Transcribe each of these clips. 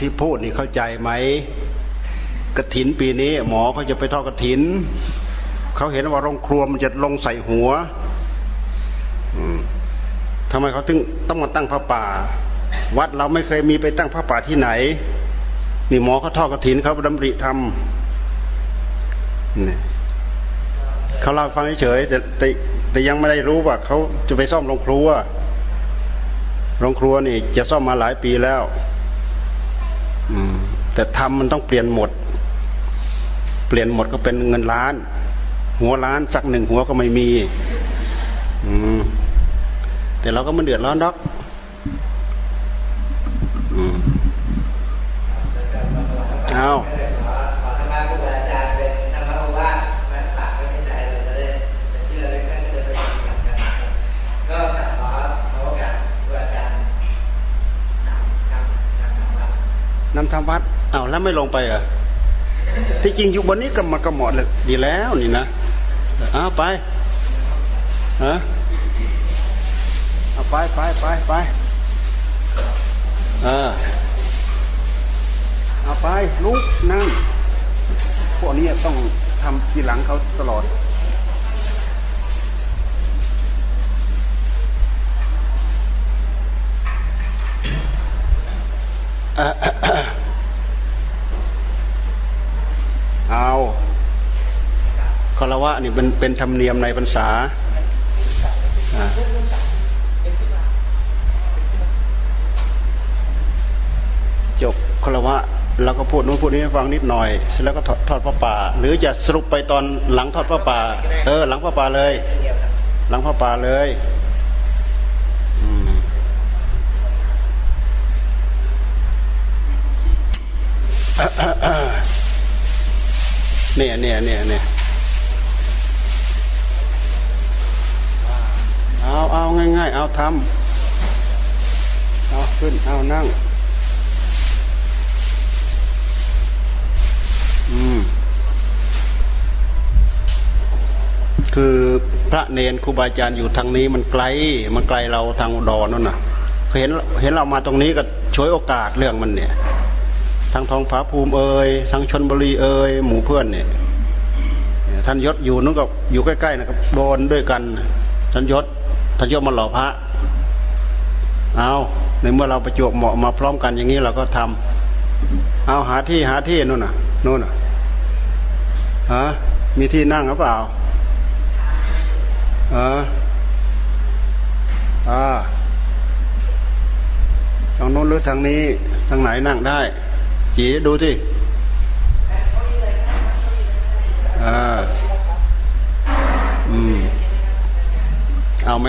ที่พูดนี่เข้าใจไหมกระถินปีนี้ หมอเขาจะไปทอดกระถิน เขาเห็นว่าโรงครัวมันจะลงใส่หัวทำไมเขาถึงต้องมาตั้งพระป่า วัดเราไม่เคยมีไปตั้งพระป่าที่ไหน นี่หมอเขาทอดกระถินเขาดำริทำนี่เขาเล่าฟังเฉยแต่แต่แต่ยังไม่ได้รู้ว่าเขาจะไปซ่อมโรงครัวโรงครัวนี่จะซ่อมมาหลายปีแล้ว แต่ทำมันต้องเปลี่ยนหมด เปลี่ยนหมดก็เป็นเงินล้าน หัวล้านสักหนึ่งหัวก็ไม่มีอืมแต่เราก็มันเดือดร้อนดอกอืมเอานำทำวัดเอาแล้วไม่ลงไปอะที่จริงอยู่บนนี้ก็มากระหมอดเลยดีแล้วนี่นะเอาไปฮะเอาไปไปไปไปเออเอาไปลุกนั่งพวกนี้ต้องทำทีหลังเขาตลอดเอาคา รวะนี่เป็นเป็นธรรมเนียมในพรรษาจบคารวะเราก็พูดนู้นพูดนี้ฟังนิดหน่อยเสร็จแล้วก็ทอดพระป่า หรือจะสรุปไปตอนหลังทอดพระป่า เออ หลังพระป่าเลย หลังพระป่าเลยเนี่ยเนี่ยเนี่ยเนี่ย เอาเอาง่าย ๆ เอาทำเอาขึ้นเอานั่ง อืม คือพระเนนครูบาอาจารย์อยู่ทางนี้มันไกล มันไกลเราทางดรนั่นน่ะเห็นเห็นเรามาตรงนี้ก็ช่วยโอกาสเรื่องมันเนี่ยทั้งทองผาภูมิเอ่ยทั้งชนบุรีเอ่ยหมู่เพื่อนเนี่ยท่านยศอยู่นู้นก็อยู่ใกล้ๆนะครับโดนด้วยกันท่านยศ ท่านยศมาหล่อพระเอาในเมื่อเราประจวบเหมาะมาพร้อมกันอย่างนี้เราก็ทำเอาหาที่หาที่นู่นน่ะนู่นน่ะฮะมีที่นั่งหรือเปล่าเอออ่าทางโน้นหรือทางนี้ทางไหนนั่งได้จีดูสิอ่าอืมเอาไหม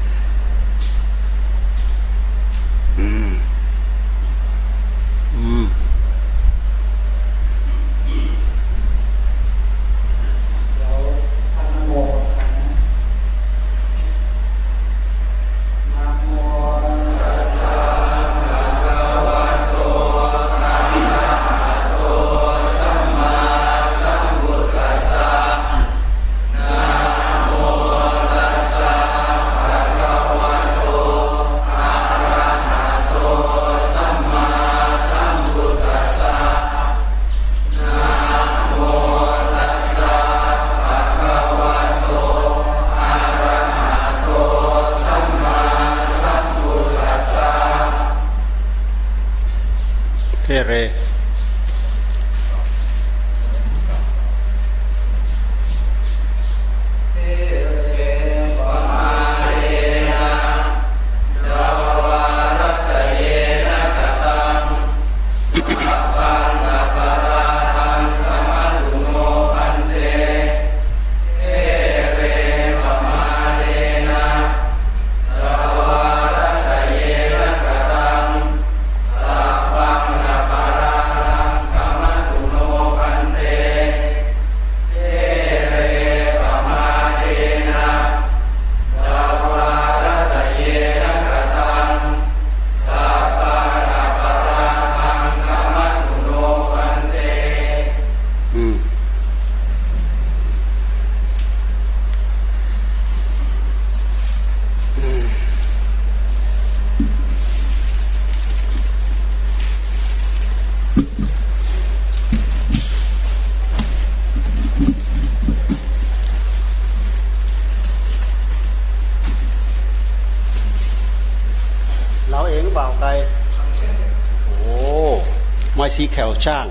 ไม่สีแขวช่าง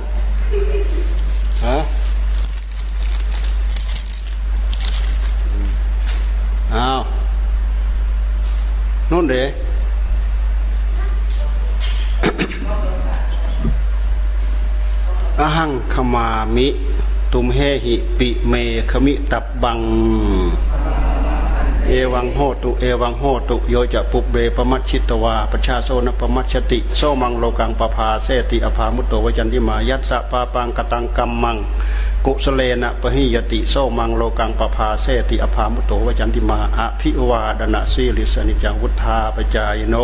ฮะอ้าวนู่นเด้อหังขมามิ ตุมเฮหิ ปิเมขมิตับบัง เอวังโหตุเอวังโหตุโยจะปุบเบปมัชชิตวาประชาโซนปมัชชติโซมังโลกังปภาเสติอภามุตโตวจันติมายัตสะปาปังกตังกัมมัง กุสเลนะปหิยติโซมังโลกังปภาเสติอภามุตโตวจันติมาอภิวาดนะสีลิสนิจังวุธาปจายโน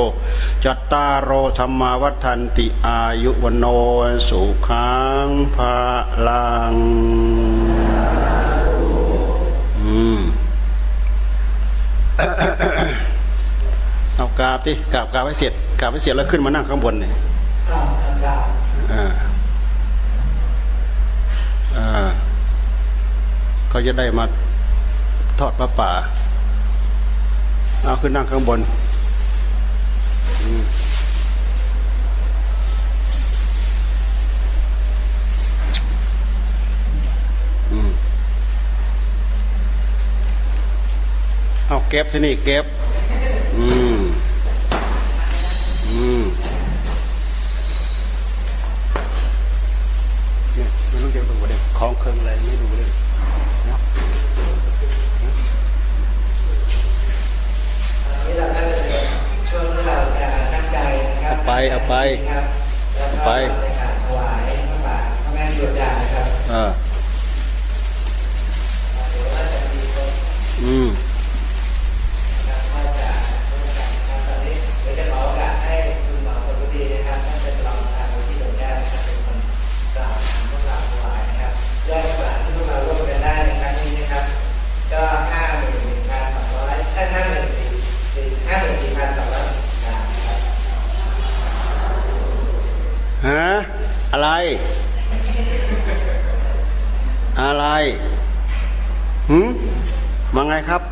จัตตารโรธรรมาวัฏันติอายุวโนสุขังภาลัง อืม เอากราบดิกราบกราบให้เสร็จกราบให้เสร็จแล้วขึ้นมานั่งข้างบนเนี่ยอ่าอ่าเขาจะได้มาทอดพระป่าเอาขึ้นนั่งข้างบนอืม เอาเก็บที่นี่เก็บ อืม อืมเนี่ยไม่ต้องเก็บตรงประเด็นของเครื่องอะไรไม่ดูเลยนะนี่เราก็จะเป็นช่วงที่เราจะตั้งใจนะครับเอาไปเอาไปครับแล้วก็ไปเราจะกราบถวายพระบาทพระแม่ดวงดาวนะครับเออเดี๋ยวว่าจะมีคนอืม อะไรอะไรหืมมาไงครับ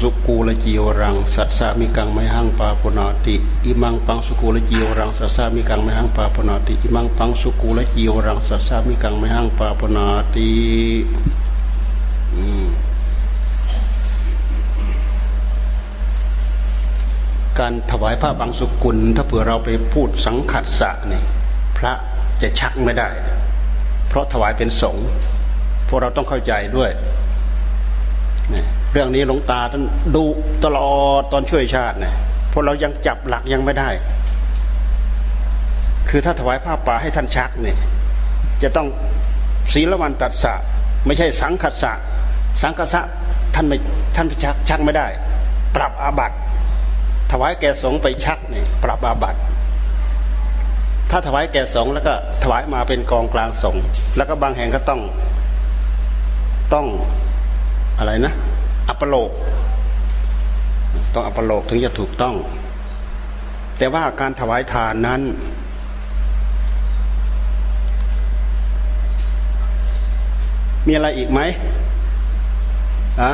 สุกูลจิวรัง สัสสามิกังไม่หังปาปนาติอิมังปังสุกูลจิวรังสัสสามิกังไม่หังปาปนาติอิมังปังสุกูลจิวรังสัสสามิกังไม่หังปาปนาติการถวายผ้าบางสุกุล ถ้าเผื่อเราไปพูดสังขัดสะเนี่ยพระจะชักไม่ได้ เพราะถวายเป็นสงฆ์พวกเราต้องเข้าใจด้วย เรื่องนี้หลวงตาท่านดูตลอดตอนช่วยชาติเนี่ยพวกเรายังจับหลักยังไม่ได้ คือถ้าถวายผ้าป่าให้ท่านชักเนี่ยจะต้องศีลวันตัดสะไม่ใช่สังคัสสะสังคัสสะท่านไม่ท่านไปชักชักไม่ได้ ปรับอาบัติถวายแก่สงไปชักเนี่ยปรับอาบัติถ้าถวายแก่สงแล้วก็ถวายมาเป็นกองกลางสงแล้วก็บางแห่งก็ต้องต้องอะไรนะ อัปโลก ต้องอัปโลกถึงจะถูกต้อง แต่ว่าการถวายทานนั้น มีอะไรอีกไหมอะ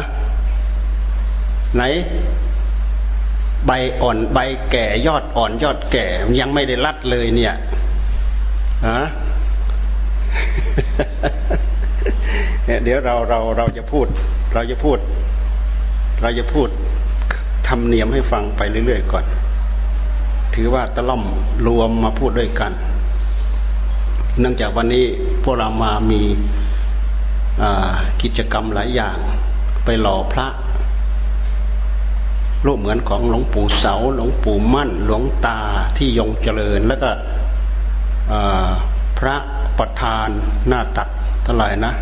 ไหน ใบอ่อนใบแก่ยอดอ่อนยอดแก่ ยังไม่ได้รัดเลยเนี่ยฮะเดี๋ยวเราเราเราจะพูด เราจะพูด เราจะพูดทำเนียมให้ฟังไปเรื่อยๆก่อน ถือว่าตะล่อมรวมมาพูดด้วยกัน เนื่องจากวันนี้พวกเรามามีกิจกรรมหลายอย่างไปหล่อพระรูปเหมือนของหลวงปู่เสา หลวงปู่มั่น หลวงตาที่ยงเจริญ แล้วก็พระประธานหน้าตักเท่าไหร่นะ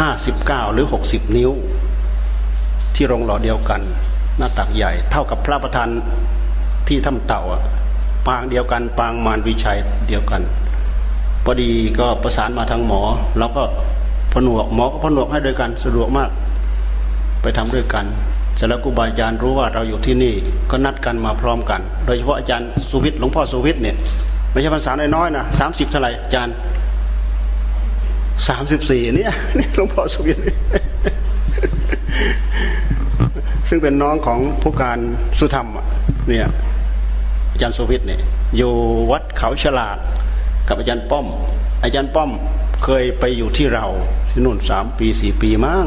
ห้าสิบเก้าหรือหกสิบนิ้ว ที่โรงหล่อเดียวกัน หน้าตักใหญ่ เท่ากับพระประธานที่ถ้ำเต่าปางเดียวกัน ปางมารวิชัยเดียวกันพอดีก็ประสานมาทางหมอเราก็ผนวกหมอก็ผนวกให้ด้วยกันสะดวกมาก ไปทำด้วยกันเสร็จแล้วครูบาอาจารย์รู้ว่าเราอยู่ที่นี่ก็นัดกันมาพร้อมกัน โดยเฉพาะอาจารย์สุวิทย์หลวงพ่อสุวิทย์เนี่ยไม่ใช่ภาษาน้อยๆนะสามสิบเท่าไหร่อาจารย์สามสิบสี่เนี่ยนี่หลวงพ่อสุวิทย์ ซึ่งเป็นน้องของผู้การสุธรรมเนี่ยอาจารย์สุวิทย์เนี่ยอยู่วัดเขาฉลาดกับอาจารย์ป้อม อาจารย์ป้อมเคยไปอยู่ที่เราที่นู่นสามปีสี่ปีมั้ง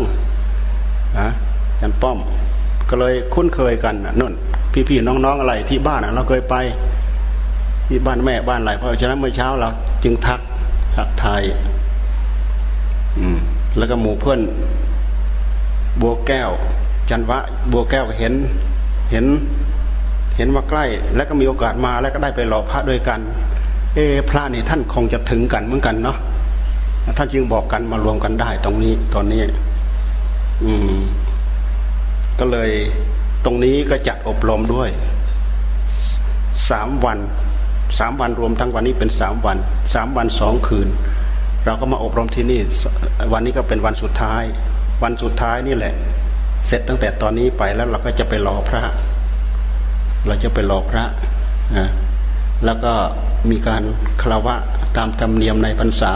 นะอาจารย์ป้อม ก็เลยคุ้นเคยกันนู่นพี่ๆน้องๆอะไรที่บ้านเราเคยไปที่บ้านแม่บ้านอะไรเพราะฉะนั้นเมื่อเช้าเราจึงทักทักทายอืมแล้วก็หมู่เพื่อนบัวแก้ว จันวะบัวแก้วเห็นเห็นเห็นว่าใกล้ แล้วก็มีโอกาสมาแล้วก็ได้ไปหล่อพระด้วยกัน เอพระนี่ท่านคงจะถึงกันเหมือนกันเนาะท่านจึงบอกกันมารวมกันได้ตรงนี้ตอนนี้ อืม ก็เลยตรงนี้ก็จัดอบรมด้วยสามวันสามวันรวมทั้งวันนี้เป็นสามวันสามวันสองคืน เราก็มาอบรมที่นี่ วันนี้ก็เป็นวันสุดท้าย วันสุดท้ายนี่แหละ เสร็จตั้งแต่ตอนนี้ไปแล้วเราก็จะไปรอพระ เราจะไปรอพระนะแล้วก็มีการคารวะตามธรรมเนียมในพรรษา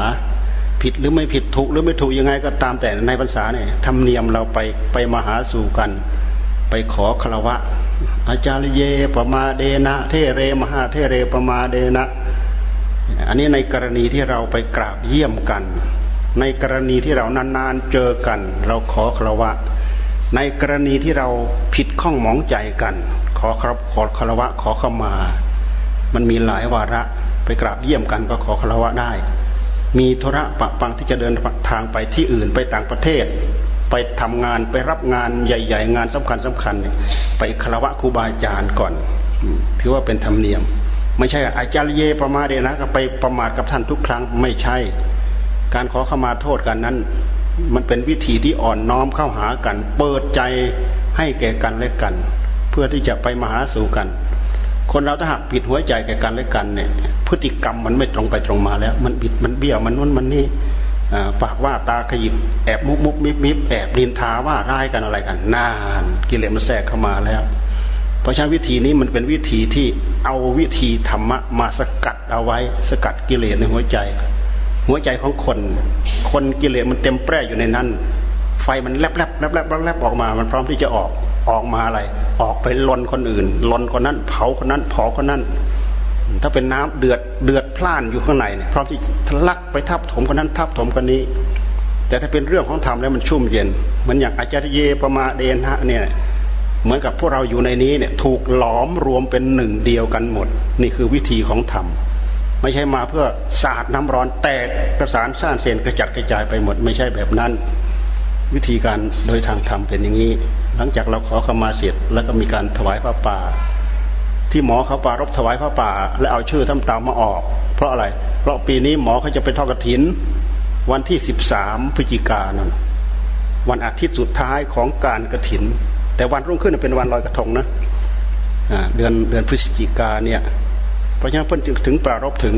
ผิดหรือไม่ผิดถูกหรือไม่ถูกยังไงก็ตามแต่ในพรรษาเนี่ยธรรมเนียมเราไปไปมาหาสู่กัน ไปขอคารวะ อาจารย์เยปมาเดนะ เทเรมหาเทเรปมาเดนะ อันนี้ในกรณีที่เราไปกราบเยี่ยมกัน ในกรณีที่เรานานๆเจอกัน เราขอคารวะ ในกรณีที่เราผิดข้องหมองใจกัน ขอครับขอคารวะขอเข้ามา มันมีหลายวาระไปกราบเยี่ยมกันก็ขอคารวะได้ มีธุระปะปังที่จะเดินทางไปที่อื่นไปต่างประเทศ ไปทำงานไปรับงานใหญ่ ๆ งานสำคัญสำคัญไปคารวะครูบาอาจารย์ก่อน ถือว่าเป็นธรรมเนียม ไม่ใช่อาจารย์เยประมาเดนะก็ไปประมาทกับท่านทุกครั้งไม่ใช่ การขอขมาโทษกันนั้น มันเป็นวิธีที่อ่อนน้อมเข้าหากัน เปิดใจให้แก่กันและกัน เพื่อที่จะไปมาหาสู่กัน คนเราถ้าหากปิดหัวใจแก่กันและกันเนี่ยพฤติกรรมมันไม่ตรงไปตรงมาแล้ว มันบิดมันเบี้ยวมันนู้นมันนี่ปากว่าตาขยิบแอบมุบมุบมิบมิบแอบดินทาว่าร้ายกันอะไรกันนานกิเลสมันแทรกเข้ามาแล้ว เพราะฉะนั้นวิธีนี้มันเป็นวิธีที่เอาวิธีธรรมะมาสกัดเอาไว้ สกัดกิเลสในหัวใจ หัวใจของคน คนกิเลสมันเต็มแปร่อยู่ในนั้น ไฟมันแลบแลบแลบแลบแลบออกมา มันพร้อมที่จะออกออกมาอะไร ออกไปลนคนอื่น ลนคนนั้น เผาคนนั้นเผาคนนั้น ถ้าเป็นน้ำเดือดเดือดพล่านอยู่ข้างในเนี่ยพร้อมที่ทะลักไปทับถมคนนั้นทับถมคนนี้ แต่ถ้าเป็นเรื่องของธรรมแล้วมันชุ่มเย็นเหมือนอย่างอาจารย์เยประมาเดนฮะเนี่ยเหมือนกับพวกเราอยู่ในนี้เนี่ยถูกหลอมรวมเป็นหนึ่งเดียวกันหมด นี่คือวิธีของธรรม ไม่ใช่มาเพื่อสาดน้ำร้อนแตกกระสานสร้างเส้นกระจัดกระจายไปหมด ไม่ใช่แบบนั้น วิธีการโดยทางธรรมเป็นอย่างนี้ หลังจากเราขอขมาเสร็จแล้วก็มีการถวายพระป่า ที่หมอเขาปารบถวายพระป่า และเอาชื่อทำตามมาออก เพราะอะไร เพราะปีนี้หมอเขาจะไปทอดกระถิน วันที่สิบสามพฤศจิกายนวันอาทิตย์สุดท้ายของการกระถิน แต่วันรุ่งขึ้นเป็นวันลอยกระทงนะเดือนเดือนพฤศจิกาเนี่ย เพราะฉะนั้นเพิ่นถึงปรารบถึง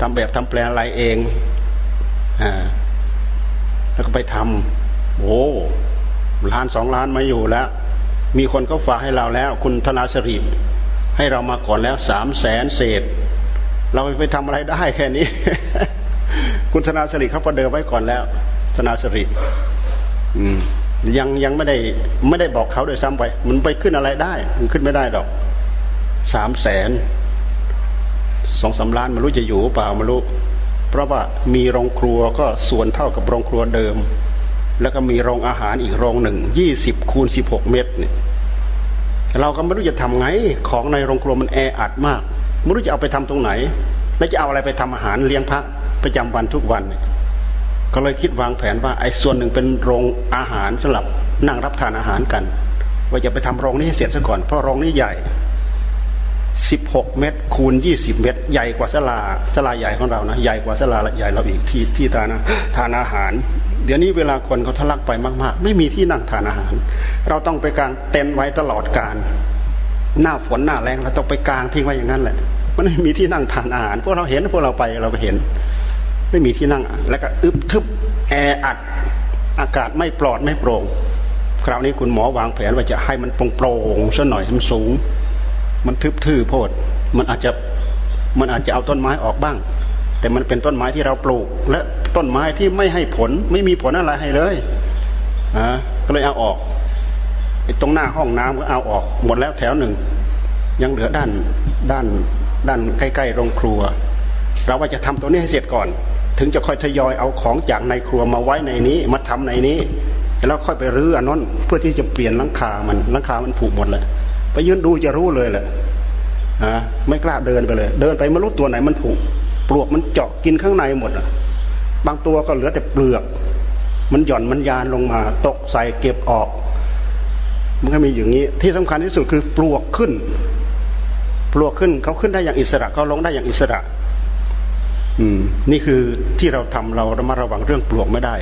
ทำแบบทำแปลอะไรเองอ่าแล้วก็ไปทำโอ้ล้านสองล้านมาอยู่แล้ว มีคนก็ฝากให้เราแล้ว คุณธนาสรีให้เรามาก่อนแล้วสามแสนเศษ เราไปทำอะไรได้แค่นี้ คุณธนาสริเขาประเดิมไว้ก่อนแล้ว ธนาสริยังยังไม่ได้ไม่ได้บอกเขาโดยซ้ำไป มันไปขึ้นอะไรได้ มันขึ้นไม่ได้ดอกสามแสน สองสาล้านไม่รู้จะอยู่เปล่าไม่รู้เพราะว่ามีโรงครัวก็ส่วนเท่ากับโรงครัวเดิม แล้วก็มีโรงอาหารอีกโรงหนึ่งยี่สิบคูณสิบหกเมตรเนี่ยเราก็ไม่รู้จะทำไงของในโรงครัวมันแออัดมากไม่รู้จะเอาไปทำตรงไหน แล้วจะเอาอะไรไปทำอาหารเลี้ยงพระประจำวันทุกวัน ก็เลยคิดวางแผนว่าไอ้ส่วนหนึ่งเป็นโรงอาหารสำหรับนั่งรับทานอาหารกัน ว่าจะไปทำโรงนี้ให้เสร็จซะก่อนเพราะโรงนี้ใหญ่ 16 เมตร คูณ 20 เมตร ใหญ่กว่าสลาสลาใหญ่ของเรานะใหญ่กว่าสลาใหญ่เราอีกที่ที่ทานทานอาหาร เดี๋ยวนี้เวลาคนเขาทะลักไปมาก ๆ ไม่มีที่นั่งทานอาหาร เราต้องไปกางเต็นท์ไว้ตลอดการหน้าฝนหน้าแรงเราต้องไปกางทิ้งไว้อย่างนั้นแหละ มันไม่มีที่นั่งทานอาหารพวกเราเห็นพวกเราไปเราก็เห็น ไม่มีที่นั่งแล้วก็อึบทึบแออัดอากาศไม่ปลอดไม่โปร่งคราวนี้คุณหมอวางแผนว่าจะให้มันโปร่งโปร่งซะหน่อยให้มันสูง มันทึบทื่อโพด มันอาจจะมันอาจจะเอาต้นไม้ออกบ้าง แต่มันเป็นต้นไม้ที่เราปลูก และต้นไม้ที่ไม่ให้ผลไม่มีผลอะไรให้เลยอ่าก็เลยเอาออกตรงหน้าห้องน้ำก็เอาออกหมดแล้วแถวหนึ่ง ยังเหลือด้านด้านด้านใกล้ๆโรงครัว เราว่าจะทำตัวนี้ให้เสร็จก่อน ถึงจะค่อยทยอยเอาของจากในครัวมาไว้ในนี้ มาทำในนี้แล้วค่อยไปรื้ออันนั้นเพื่อที่จะเปลี่ยนหลังคามันหลังคามันผูกหมดเลย ไปยืนดูจะรู้เลยแหละฮะไม่กล้าเดินไปเลย เดินไปไม่รู้ตัวไหนมันผูกปลวกมันเจาะกินข้างในหมดอะ บางตัวก็เหลือแต่เปลือก มันหย่อนมันยานลงมา ตกใส่เก็บออก มันก็มีอย่างนี้ ที่สำคัญที่สุดคือปลวกขึ้น ปลวกขึ้นเขาขึ้นได้อย่างอิสระเขาลงได้อย่างอิสระ อืม นี่คือที่เราทำเราระมัดระวังเรื่องปลวกไม่ได้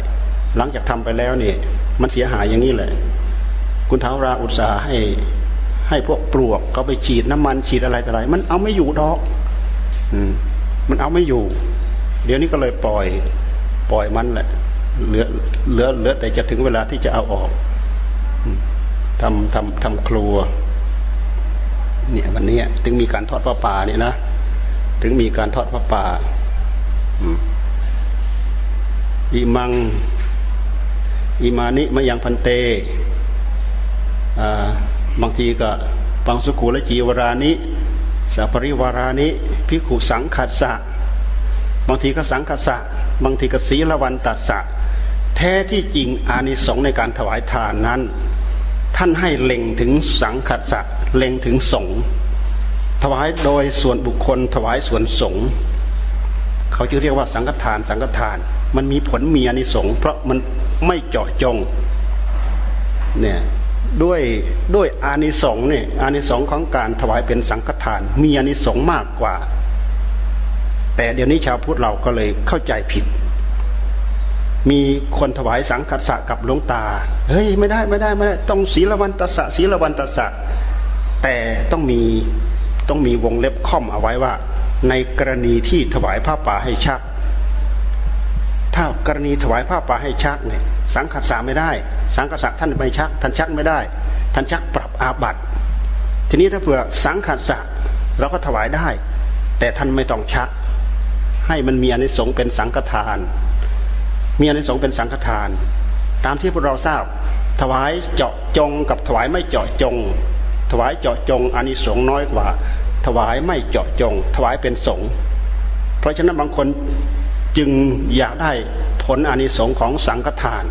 หลังจากทำไปแล้วเนี่ยมันเสียหายอย่างนี้เลยคุณท้าวราอุตสาหให้ ให้พวกปลวกเขาไปฉีดน้ำมันฉีดอะไรต่ออะไร มันเอาไม่อยู่ดอกอืมมันเอาไม่อยู่ เดี๋ยวนี้ก็เลยปล่อย ปล่อยมันแหละ เหลือเหลือเหลือแต่จะถึงเวลาที่จะเอาออกทำทำทำครัว เนี่ยวันนี้ถึงมีการทอดพระป่าเนี่ยนะถึงมีการทอดพระป่าอิมังอิมานิมายังพันเตอ บางทีก็ปังสุกุละจีวรานิสัพริวารานิพิขุสังขัสสะบางทีก็สังขัสสะบางทีก็ศีละวันตัสสะแท้ที่จริงอานิสงส์ในการถวายทานนั้น ท่านให้เล็งถึงสังขัสสะเล็งถึงสงถวายโดยส่วนบุคคลถวายส่วนสงเขาจะเรียกว่าสังฆทาน สังฆทาน มันมีผลมีอานิสงส์เพราะมันไม่เจาะจงเนี่ย ด้วยด้วยอานิสงส์เนี่ยอานิสงส์ของการถวายเป็นสังฆทาน มีอานิสงส์มากกว่า แต่เดี๋ยวนี้ชาวพุทธเราก็เลยเข้าใจผิด มีคนถวายสังฆสะกับหลวงตาเฮ้ยไม่ได้ไม่ได้ไม่ได้ต้องศีลวันตสะศีลวันตสะแต่ต้องมีต้องมีวงเล็บค่อมเอาไว้ว่า ในกรณีที่ถวายผ้าป่าให้ชัก ถ้ากรณีถวายผ้าป่าให้ชักเนี่ย สังขัดสาไม่ได้ สังขัดสะท่านไม่ชัก ท่านชักไม่ได้ ท่านชักปรับอาบัติทีนี้ถ้าเผื่อสังขัดสะเราก็ถวายได้ แต่ท่านไม่ต้องชัก ให้มันมีอนิสงส์เป็นสังฆทาน มีอนิสงส์เป็นสังฆทาน ตามที่พวกเราทราบ ถวายเจาะจงกับถวายไม่เจาะจง ถวายเจาะจงอนิสงส์น้อยกว่า ถวายไม่เจาะจง ถวายเป็นสงฆ์เพราะฉะนั้นบางคนจึงอยากได้ ผลอานิสงส์ของสังฆทาน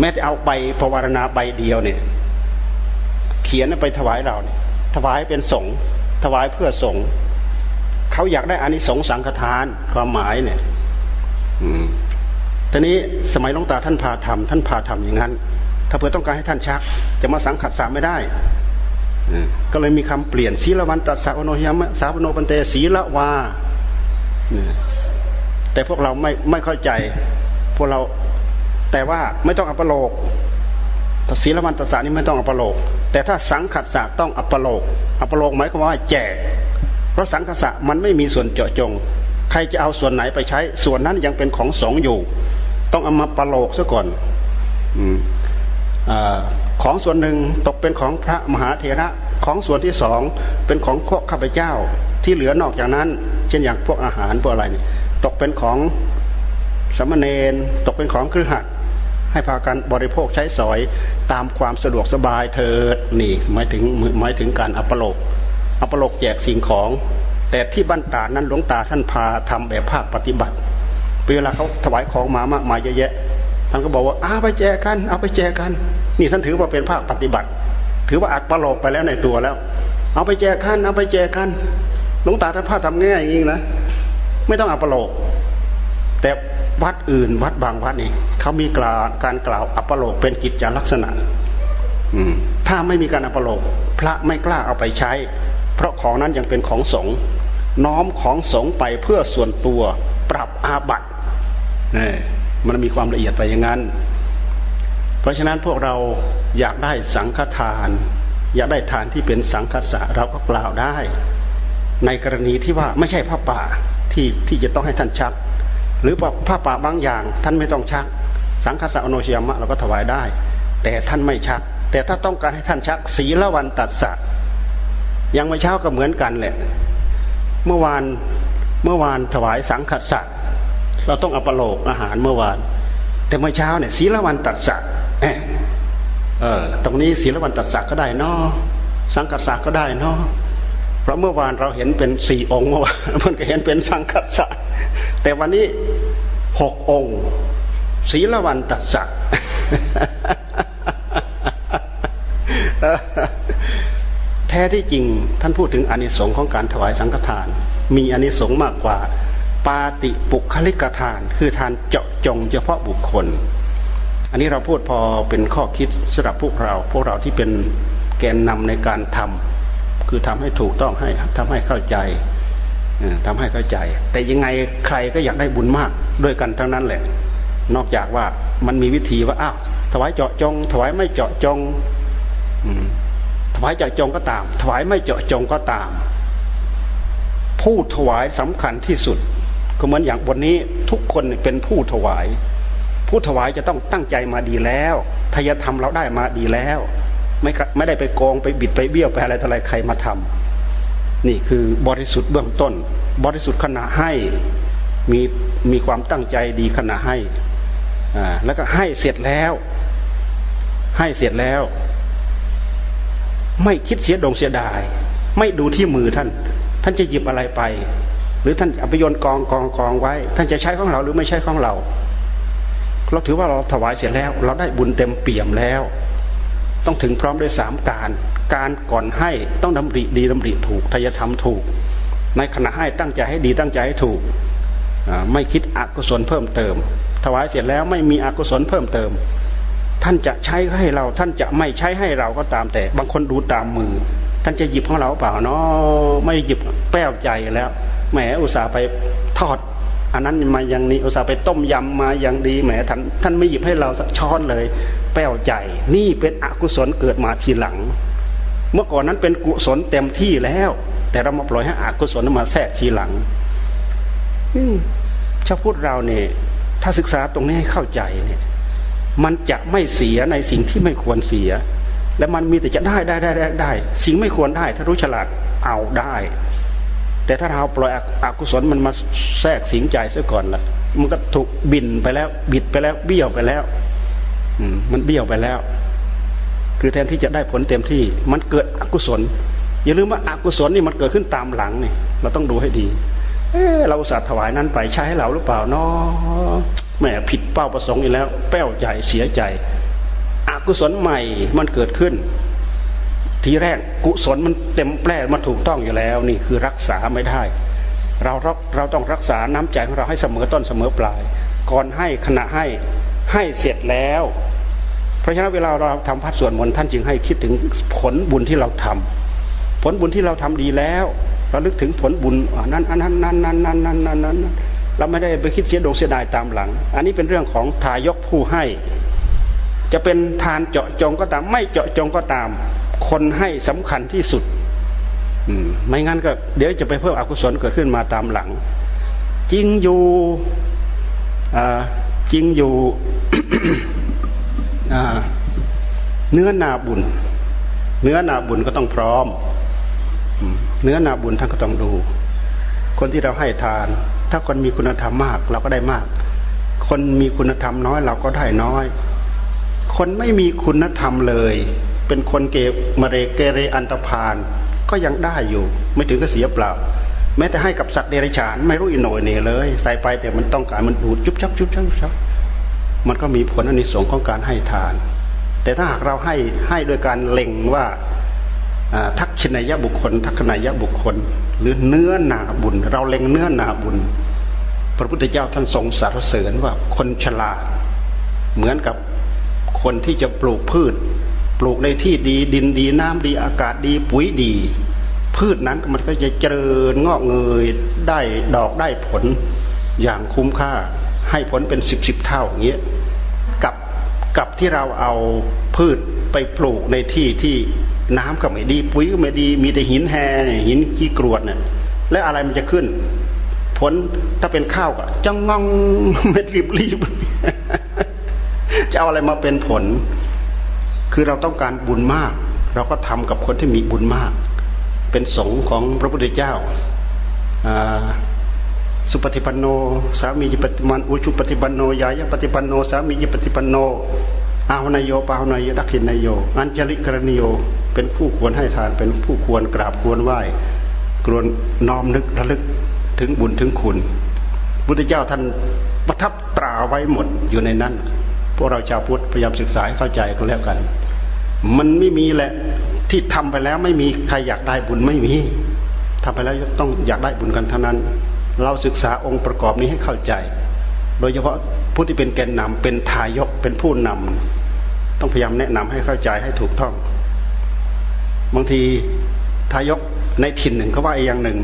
แม้แต่เอาใบภาวนาใบเดียวเนี่ยเขียนไปถวายเราเนี่ยถวายเป็นสงฆ์ถวายเพื่อสงฆ์เขาอยากได้อานิสงส์สังฆทานความหมายเนี่ยอืมทีนี้สมัยลวงตาท่านพาทำท่านพาทำอย่างนั้น ถ้าเพื่อต้องการให้ท่านชัก จะมาสังขัดสามไม่ได้ก็เลยมีคำเปลี่ยนศีลวันตัสสะโนยมะสาวโนปันเตศีละวาแต่พวกเราไม่ไม่เข้าใจ วกเราแต่ว่าไม่ต้องอัปโลกศีลวันตสสะนี่ไม่ต้องอัปโลก แต่ถ้าสังขัดสะต้องอัปโลก อัปโลกหมายความว่าแจกเพราะสังขัดสะมันไม่มีส่วนเจาะจง ใครจะเอาส่วนไหนไปใช้ ส่วนนั้นยังเป็นของสงอยู่ ต้องเอามาปรโลกซะก่อนอของส่วนหนึ่งตกเป็นของพระมหาเถระของส่วนที่สองเป็นของพวกข้าพเจ้าที่เหลือนอกจากนั้น เช่นอย่างพวกอาหารพวกอะไรนี่ตกเป็นของ สมณเณรตกเป็นของครือขัดให้พากันบริโภคใช้สอยตามความสะดวกสบายเถิดนี่หมายถึงหมายถึงการอัปโลกอัปโลกแจกสิ่งของ แต่ที่บ้านตานั้นหลวงตาท่านพาทำแบบภาคปฏิบัติเวลาเขาถวายของมามากมายเยอะแยะท่านก็บอกว่าเอาไปแจกกัน เอาไปแจกกัน นี่ท่านถือว่าเป็นภาคปฏิบัติ ถือว่าอัดปโลกไปแล้วในตัวแล้ว เอาไปแจกกันเอาไปแจกกันหลวงตาท่านพาทำง่ายอย่างนี้นะไม่ต้องอัปโลกแต่ วัดอื่น วัดบางวัดนี่เขามีกล่าวการกล่าวอัปโลกเป็นกิจจลักษณะถ้าไม่มีการอัปโลกพระไม่กล้าเอาไปใช้ เพราะของนั้นยังเป็นของสงฆ์น้อมของสงฆ์ไปเพื่อส่วนตัวปรับอาบัตินี่มันมีความละเอียดไปอย่างนั้น เพราะฉะนั้นพวกเราอยากได้สังฆทาน อยากได้ทานที่เป็นสังฆสะเราก็กล่าวได้ ในกรณีที่ว่าไม่ใช่ผ้าป่าที่ที่จะต้องให้ท่านชัก หรือว่าผ้าป่าบางอย่าง ท่านไม่ต้องชัก สังฆสะอโนชยามะเราก็ถวายได้ แต่ท่านไม่ชัก แต่ถ้าต้องการให้ท่านชักศีละวันตัดสะยังไม่เช้าก็เหมือนกันแหละเมื่อวานเมื่อวานถวายสังฆสะเราต้องอัปโลกอาหารเมื่อวาน แต่เมื่อเช้าเนี่ยศีละวันตัดสะเออตรงนี้ศีละวันตัดสะก็ได้นอสังกัดสะก็ได้นอ เพราะเมื่อวานเราเห็นเป็นสี่องค์เมื่อวานมันก็เห็นเป็นสังกัดสะแต่วันนี้หกองค์ศีลวันตัดสะแท้ที่จริงท่านพูดถึงอานิสงส์ของการถวายสังฆทาน มีอานิสงส์มากกว่า ปาติปุคลิกทาน คือทานเจาะจงเฉพาะบุคคล อันนี้เราพูดพอเป็นข้อคิดสำหรับพวกเรา พวกเราที่เป็นแกนนำในการทำ คือทำให้ถูกต้องให้ทำให้เข้าใจทำให้เข้าใจ แต่ยังไงใครก็อยากได้บุญมากด้วยกันทั้งนั้นแหละ นอกจากว่ามันมีวิธีว่าอ้าวถวายเจาะจง ถวายไม่เจาะจงถวายเจาะจงก็ตาม ถวายไม่เจาะจงก็ตาม ผู้ถวายสำคัญที่สุด ก็เหมือนอย่างวันนี้ทุกคนเป็นผู้ถวาย ผู้ถวายจะต้องตั้งใจมาดีแล้วทายธรรมเราได้มาดีแล้ว ไม่ไม่ได้ไปโกงไปบิดไปเบี้ยวไปอะไรต่ออะไรใครมาทำนี่คือบริสุทธิ์เบื้องต้น บริสุทธิ์ขณะให้มีมีความตั้งใจดีขณะให้อ่าแล้วก็ให้เสร็จแล้ว ให้เสร็จแล้ว ไม่คิดเสียดงเสียดาย ไม่ดูที่มือท่าน ท่านจะหยิบอะไรไป หรือท่านเอาไปโยนกองกองกองไว้ ท่านจะใช้ของเราหรือไม่ใช้ของเราเราถือว่าเราถวายเสร็จแล้ว เราได้บุญเต็มเปี่ยมแล้ว ต้องถึงพร้อมด้วยสามการ การก่อนให้ต้องดำริดีดำริถูกทายธรรมถูก ในขณะให้ตั้งใจให้ดีตั้งใจให้ถูก ไม่คิดอกุศลเพิ่มเติม ถวายเสร็จแล้วไม่มีอกุศลเพิ่มเติม ท่านจะใช้ให้เราท่านจะไม่ใช้ให้เราก็ตามแต่ บางคนดูตามมือ ท่านจะหยิบของเราเปล่าเนาะไม่หยิบแป้วใจแล้วแหมอุตส่าห์ไปทอด อันนั้นมาอย่างนี้อุตส่าห์ไปต้มยำมาอย่างดีแหมท่านท่านไม่หยิบให้เราสักช้อนเลย แป้วใจ นี่เป็นอกุศลเกิดมาทีหลัง เมื่อก่อนนั้นเป็นกุศลเต็มที่แล้ว แต่เรามาปล่อยให้อกุศลมาแทรกทีหลังชาวพุทธเราเนี่ยถ้าศึกษาตรงนี้ให้เข้าใจเนี่ย มันจะไม่เสียในสิ่งที่ไม่ควรเสีย และมันมีแต่จะได้ได้ได้ได้ได้ สิ่งไม่ควรได้ ถ้ารู้ฉลาดเอาได้ แต่ถ้าเราปล่อยอกุศลมันมาแทรกสิงใจซะก่อนละมันก็ถูกบินไปแล้ว บิดไปแล้ว เบี้ยวไปแล้วมันเบี้ยวไปแล้ว คือแทนที่จะได้ผลเต็มที่ มันเกิดอกุศล อย่าลืมว่าอากุศลนี่มันเกิดขึ้นตามหลังนี่เราต้องดูให้ดี เออเราสัตว์ถวายนั้นไปใช้ให้เราหรือเปล่าเนาะแหมผิดเป้าประสงค์อีกแล้ว แป้วใจเสียใจอกุศลใหม่มันเกิดขึ้น ทีแรกกุศลมันเต็มแปร่มาถูกต้องอยู่แล้ว นี่คือรักษาไม่ได้ เราเราต้องรักษาน้ำใจของเราให้เสมอต้นเสมอปลาย ก่อนให้ขณะให้ให้เสร็จแล้ว เพราะฉะนั้นเวลาเราทำพัดส่วนมนท่านจึงให้คิดถึงผลบุญที่เราทำผลบุญที่เราทำดีแล้วเราลึกถึงผลบุญนั้นอันนั้นนั้นนั้นนั้นนั้นนั้นนั้นเราไม่ได้ไปคิดเสียดงเสียดายตามหลัง อันนี้เป็นเรื่องของทายกผู้ให้ จะเป็นทานเจาะจงก็ตาม ไม่เจาะจงก็ตาม คนให้สำคัญที่สุดไม่งั้นก็เดี๋ยวจะไปเพิ่มอกุศลเกิดขึ้นมาตามหลัง จริงอยู่จริงอยู่เนื้อนาบุญ เนื้อนาบุญก็ต้องพร้อม เนื้อนาบุญท่านก็ต้องดู คนที่เราให้ทาน ถ้าคนมีคุณธรรมมากเราก็ได้มาก คนมีคุณธรรมน้อยเราก็ได้น้อย คนไม่มีคุณธรรมเลย เป็นคนเกมเรเกเรอันตพาน ก็ยังได้อยู่ ไม่ถึงก็เสียเปล่า แม้แต่ให้กับสัตว์เดรัจฉานไม่รู้อินโนยเนี่ยเลย ใส่ไปแต่มันต้องการมันดูดจุ๊บชับจุ๊บชับจุบชับมันก็มีผลอนิสงส์ของการให้ทาน แต่ถ้าหากเราให้ให้โดยการเล็งว่าทักษิณยะบุคคล ทักษณยะบุคคล หรือเนื้อนาบุญ เราเล็งเนื้อนาบุญ พระพุทธเจ้าท่านทรงสรรเสริญว่าคนฉลาด เหมือนกับคนที่จะปลูกพืช ปลูกในที่ดีดินดีน้ำดีอากาศดีปุ๋ยดี พืชนั้นมันก็จะเจริญงอกเงยได้ดอกได้ผลอย่างคุ้มค่าให้ผลเป็นสิบสิบเท่าอย่างเงี้ยกับกับที่เราเอาพืชไปปลูกในที่ที่น้ำก็ไม่ดี ปุ๋ยก็ไม่ดี มีแต่หินแห่หินขี้กรวดเนี่ยแล้วอะไรมันจะขึ้น ผลถ้าเป็นข้าวก็จังงองไม่รีบรีบจะเอาอะไรมาเป็นผล คือเราต้องการบุญมาก เราก็ทำกับคนที่มีบุญมาก เป็นสงฆ์ของพระพุทธเจ้าสุปฏิปันโน สามีจิปฏิมันอุชุปฏิปันโนยายปฏิปันโน สามีจิปฏิปันโนอาวนายโยปาวนายดักขินนายโย อัญจลิกรณิโย เป็นผู้ควรให้ทาน เป็นผู้ควรกราบควรไหว้กรวนน้อมนึกระลึกถึงบุญถึงคุณ พุทธเจ้าท่านประทับตราไว้หมดอยู่ในนั้น วกเราชาวพุทธพยายามศึกษาให้เข้าใจกันแล้วกัน มันไม่มีแหละที่ทำไปแล้วไม่มีใครอยากได้บุญไม่มีทำไปแล้วต้องอยากได้บุญกันเท่านั้น เราศึกษาองค์ประกอบนี้ให้เข้าใจ โดยเฉพาะผู้ที่เป็นแกนนำเป็นทายกเป็นผู้นำต้องพยายามแนะนำให้เข้าใจให้ถูกต้อง บางทีทายกในถิ่นหนึ่งก็ว่าอีกอย่างหนึ่ง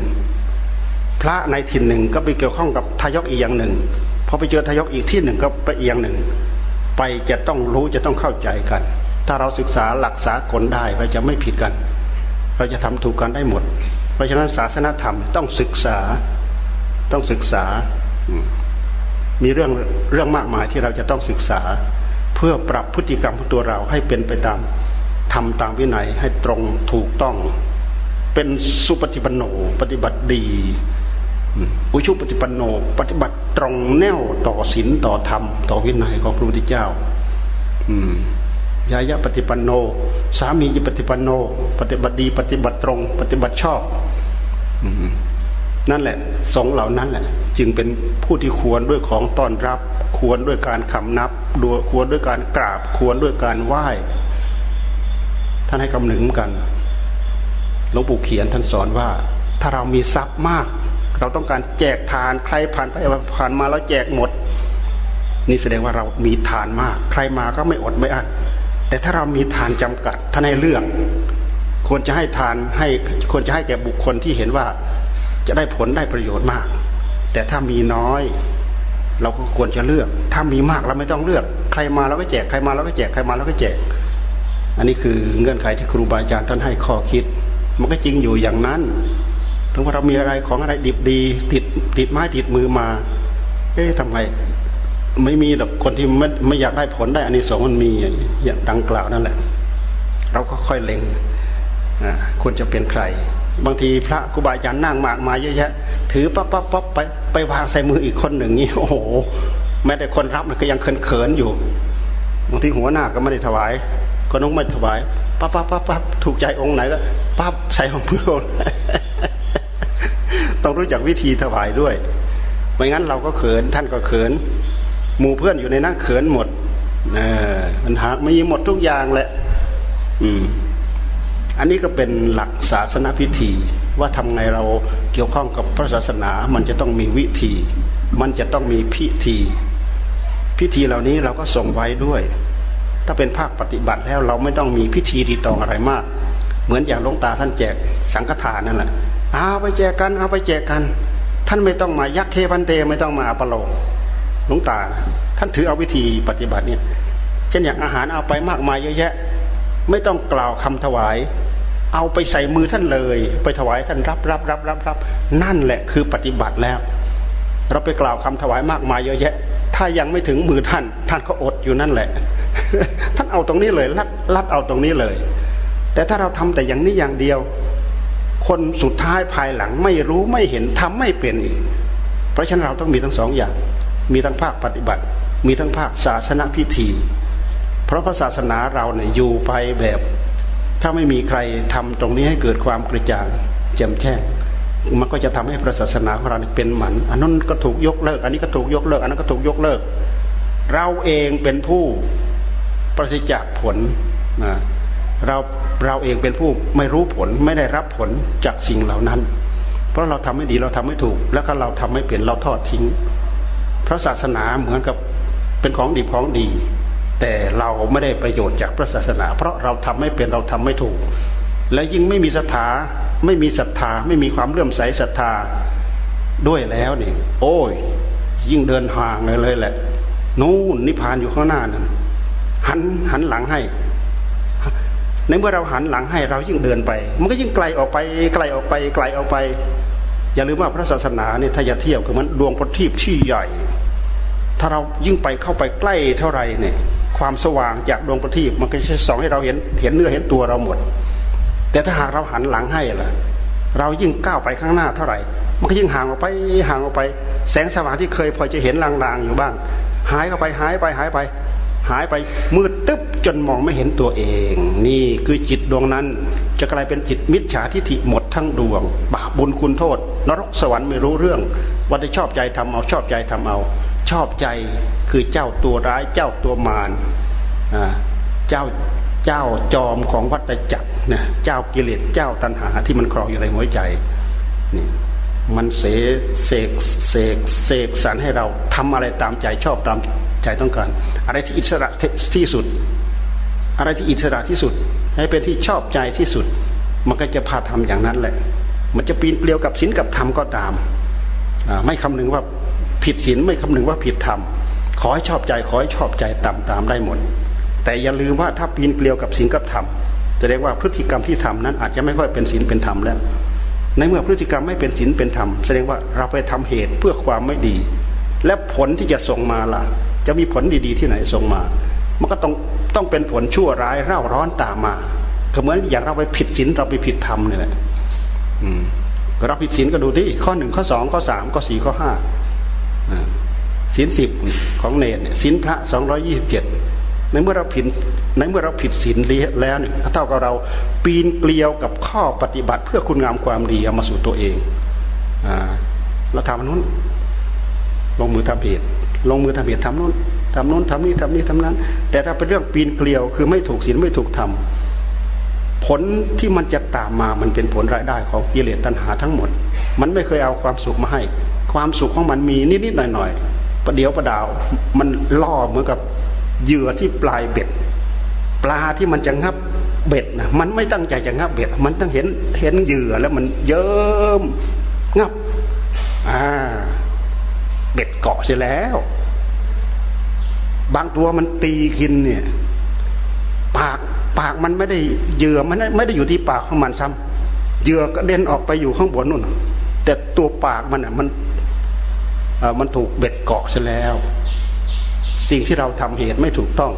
พระในถิ่นหนึ่งก็ไปเกี่ยวข้องกับทายกอีกอย่างหนึ่งพอไปเจอทายกอีกที่หนึ่งก็ไปอีกอย่างหนึ่ง ไปจะต้องรู้จะต้องเข้าใจกัน ถ้าเราศึกษาหลักสากลได้เราจะไม่ผิดกัน เราจะทำถูกกันได้หมด เพราะฉะนั้นศาสนธรรมต้องศึกษาต้องศึกษา มีเรื่องเรื่องมากมายที่เราจะต้องศึกษา เพื่อปรับพฤติกรรมของตัวเราให้เป็นไปตามทำตามวินัยให้ตรงถูกต้อง เป็นสุปฏิปันโนปฏิบัติดี อุชุปฏิปันโนปฏิบัติตรงแนวต่อศีลต่อธรรม ต่อวินัยของพระพุทธเจ้ายายะปฏิปันโน สามียปฏิปันโน ปฏิบัติดีปฏิบัติตรง ปฏิบัติชอบนั่นแหละสองเหล่านั้นแหละ จึงเป็นผู้ที่ควรด้วยของต้อนรับ ควรด้วยการคำนับดูควรด้วยการกราบ ควรด้วยการไหว้ท่านให้คำหนึ่งกันหลวงปู่เขียนท่านสอนว่า ถ้าเรามีทรัพย์มาก เราต้องการแจกทานใครผ่านไปผ่านมาแล้วแจกหมด นี่แสดงว่าเรามีทานมาก ใครมาก็ไม่อดไม่อั้นแต่ถ้าเรามีทานจำกัดท่านให้เลือกควรจะให้ทานให้ควรจะให้แก่บุคคลที่เห็นว่าจะได้ผลได้ประโยชน์มาก แต่ถ้ามีน้อย เราก็ควรจะเลือก ถ้ามีมากเราไม่ต้องเลือก ใครมาเราก็แจกใครมาเราก็แจกใครมาเราก็แจก อันนี้คือเงื่อนไขที่ครูบาอาจารย์ท่านให้ข้อคิด มันก็จริงอยู่อย่างนั้น ถึงว่าเรามีอะไรของอะไรดิบดี ติดติดไม้ติดมือมา เอ๊ะทำไมไม่มีหรอกคนที่ไม่ไม่อยากได้ผลได้อันนี้สองมันมีอย่างดังกล่าวนั่นแหละ เราก็ค่อยเล็งควรจะเป็นใคร บางทีพระครูบาอาจารย์นั่งมากมาเยอะแยะ ถือปั๊บปั๊บปั๊บไปไปวางใส่มืออีกคนหนึ่งนี่โอ้โห แม้แต่คนรับมันก็ยังเขินๆอยู่บางทีหัวหน้าก็ไม่ได้ถวาย ก็น้องไม่ถวายปั๊บปั๊บปั๊บปั๊บถูกใจองค์ไหนก็ปั๊บใส่ของเพื่อน ต้องรู้จักวิธีถวายด้วย ไม่งั้นเราก็เขินท่านก็เขิน หมู่เพื่อนอยู่ในนั้นเขินหมดเออมันหากมีหมดทุกอย่างแหละ อืม อันนี้ก็เป็นหลักศาสนาพิธี ว่าทำไงเราเกี่ยวข้องกับพระศาสนา มันจะต้องมีวิธี มันจะต้องมีพิธี พิธีเหล่านี้เราก็ส่งไว้ด้วย ถ้าเป็นภาคปฏิบัติแล้วเราไม่ต้องมีพิธีรีตองอะไรมาก เหมือนอย่างหลวงตาท่านแจกสังฆทานนั่นแหละ เอาไปแจกกัน เอาไปแจกกัน ท่านไม่ต้องมายักเทพันเตไม่ต้องมาอปโลหลวงตา ท่านถือเอาวิธีปฏิบัติเนี่ยเช่นอย่างอาหารเอาไปมากมายเยอะแยะ ไม่ต้องกล่าวคำถวาย เอาไปใส่มือท่านเลย ไปถวายท่านรับรับรับรับรับนั่นแหละคือปฏิบัติแล้ว เราไปกล่าวคำถวายมากมายเยอะแยะ ถ้ายังไม่ถึงมือท่าน ท่านก็อดอยู่นั่นแหละ ท่านเอาตรงนี้เลยลัดลัดเอาตรงนี้เลย แต่ถ้าเราทำแต่อย่างนี้อย่างเดียว คนสุดท้ายภายหลังไม่รู้ไม่เห็นทำไม่เป็นอีก เพราะฉะนั้นเราต้องมีทั้งสองอย่าง มีทั้งภาคปฏิบัติ มีทั้งภาคศาสนพิธี เพราะพระศาสนาเราเนี่ยอยู่ไปแบบ ถ้าไม่มีใครทำตรงนี้ให้เกิดความกระจ่างแจ่มแจ้งมันก็จะทำให้พระศาสนาของเราเป็นหมัน อันนั้นก็ถูกยกเลิก อันนี้ก็ถูกยกเลิก อันนั้นก็ถูกยกเลิก เราเองเป็นผู้ประสิทธิ์จากผลนะ เราเราเองเป็นผู้ไม่รู้ผลไม่ได้รับผลจากสิ่งเหล่านั้น เพราะเราทำไม่ดีเราทำไม่ถูก แล้วก็เราทำไม่เปลี่ยนเราทอดทิ้ง พระศาสนาเหมือนกับเป็นของดีของดี แต่เราไม่ได้ประโยชน์จากพระศาสนา เพราะเราทำไม่เป็นเราทำไม่ถูก และยิ่งไม่มีศรัทธาไม่มีศรัทธาไม่มีความเลื่อมใสศรัทธาด้วยแล้วนี่โอ้ย ยิ่งเดินห่างเลยเลยแหละ นู่นนิพพานอยู่ข้างหน้านั่นหันหันหลังให้ ในเมื่อเราหันหลังให้เรายิ่งเดินไป มันก็ยิ่งไกลออกไปไกลออกไปไกลออกไป อย่าลืมว่าพระศาสนาเนี่ยถ้าจะเทียบกับมันดวงประทีปที่ใหญ่ ถ้าเรายิ่งไปเข้าไปใกล้เท่าไรเนี่ยความสว่างจากดวงประทีปมันก็จะส่องให้เราเห็นเห็นเนื้อเห็นตัวเราหมด แต่ถ้าหากเราหันหลังให้ล่ะเรายิ่งก้าวไปข้างหน้าเท่าไหร่ มันก็ยิ่งห่างออกไปห่างออกไป แสงสว่างที่เคยพอจะเห็นลางๆอยู่บ้าง หายเข้าไปหายไปหายไป หายไปมืดตึ๊บจนมองไม่เห็นตัวเอง นี่คือจิตดวงนั้น จะกลายเป็นจิตมิจฉาทิฏฐิหมดทั้งดวง บาปบุญคุณโทษ นรกสวรรค์ไม่รู้เรื่องว่าได้ชอบใจทำเอาชอบใจทำเอา ชอบใจคือเจ้าตัวร้ายเจ้าตัวมารเจ้าเจ้าจอมของวัฏจักรนะเจ้ากิเลสเจ้าตัณหาที่มันครองอยู่ในหัวใจนี่มันเสเสกเสกเสกสรรให้เราทำอะไรตามใจชอบตาม ใจต้องการ อะไรที่อิสระที่สุด อะไรที่อิสระที่สุด ให้เป็นที่ชอบใจที่สุด มันก็จะพาทำอย่างนั้นแหละ มันจะปีนเปลียวกับศีลกับธรรมก็ตาม ไม่คำนึงว่าผิดศีลไม่คำนึงว่าผิดธรรม ขอให้ชอบใจขอให้ชอบใจตามตามได้หมด แต่อย่าลืมว่าถ้าปีนเปลี่ยวกับศีลกับธรรมแสดงว่าพฤติกรรมที่ทำนั้นอาจจะไม่ค่อยเป็นศีลเป็นธรรมแล้ว ในเมื่อพฤติกรรมไม่เป็นศีลเป็นธรรมแสดงว่าเราไปทำเหตุเพื่อความไม่ดี และผลที่จะส่งมาล่ะ จะมีผลดีๆที่ไหนส่งมา มันก็ต้องต้องเป็นผลชั่วร้ายเร่าร้อนตามมาก็เหมือนอย่างเราไปผิดศีลเราไปผิดธรรมเนี่ยแหละเราผิดศีลก็ดูที่ข้อหนึ่งข้อสองข้อสามข้อสี่ข้อห้าศีลสิบของเนรศีลพระสองร้อยี่สิบเจ็ดในเมื่อเราผิดในเมื่อเราผิดศีลแล้วเนี่ยเท่ากับเราปีนเกลียวกับข้อปฏิบัติเพื่อคุณงามความดีเอามาสู่ตัวเองเราทำนั้นลงมือทำเหตุ ลงมือทำเหตุทำโน้นทำโน้นทำนี้ทำนี้ทำนั้น แต่ถ้าเป็นเรื่องปีนเกลียวคือไม่ถูกศีลไม่ถูกทำผลที่มันจะตามมามันเป็นผลรายได้ของกิเลสตัณหาทั้งหมด มันไม่เคยเอาความสุขมาให้ ความสุขของมันมีนิดๆหน่อยๆประเดี๋ยวประดาว มันล่อเหมือนกับเหยื่อที่ปลายเบ็ด ปลาที่มันจะงับเบ็ดนะมันไม่ตั้งใจจะงับเบ็ด มันต้องเห็นเห็นเหยื่อแล้วมันเยิ้มงับอ่า เบ็ดเกาะเสียแล้ว บางตัวมันตีกินเนี่ย ปากปากมันไม่ได้เหยื่อมันไม่ได้อยู่ที่ปากของมันซ้ำเหยื่อกระเด็นออกไปอยู่ข้างบนนู่นแต่ตัวปากมันอะมันมันถูกเบ็ดเกาะเสียแล้ว สิ่งที่เราทำเหตุไม่ถูกต้อง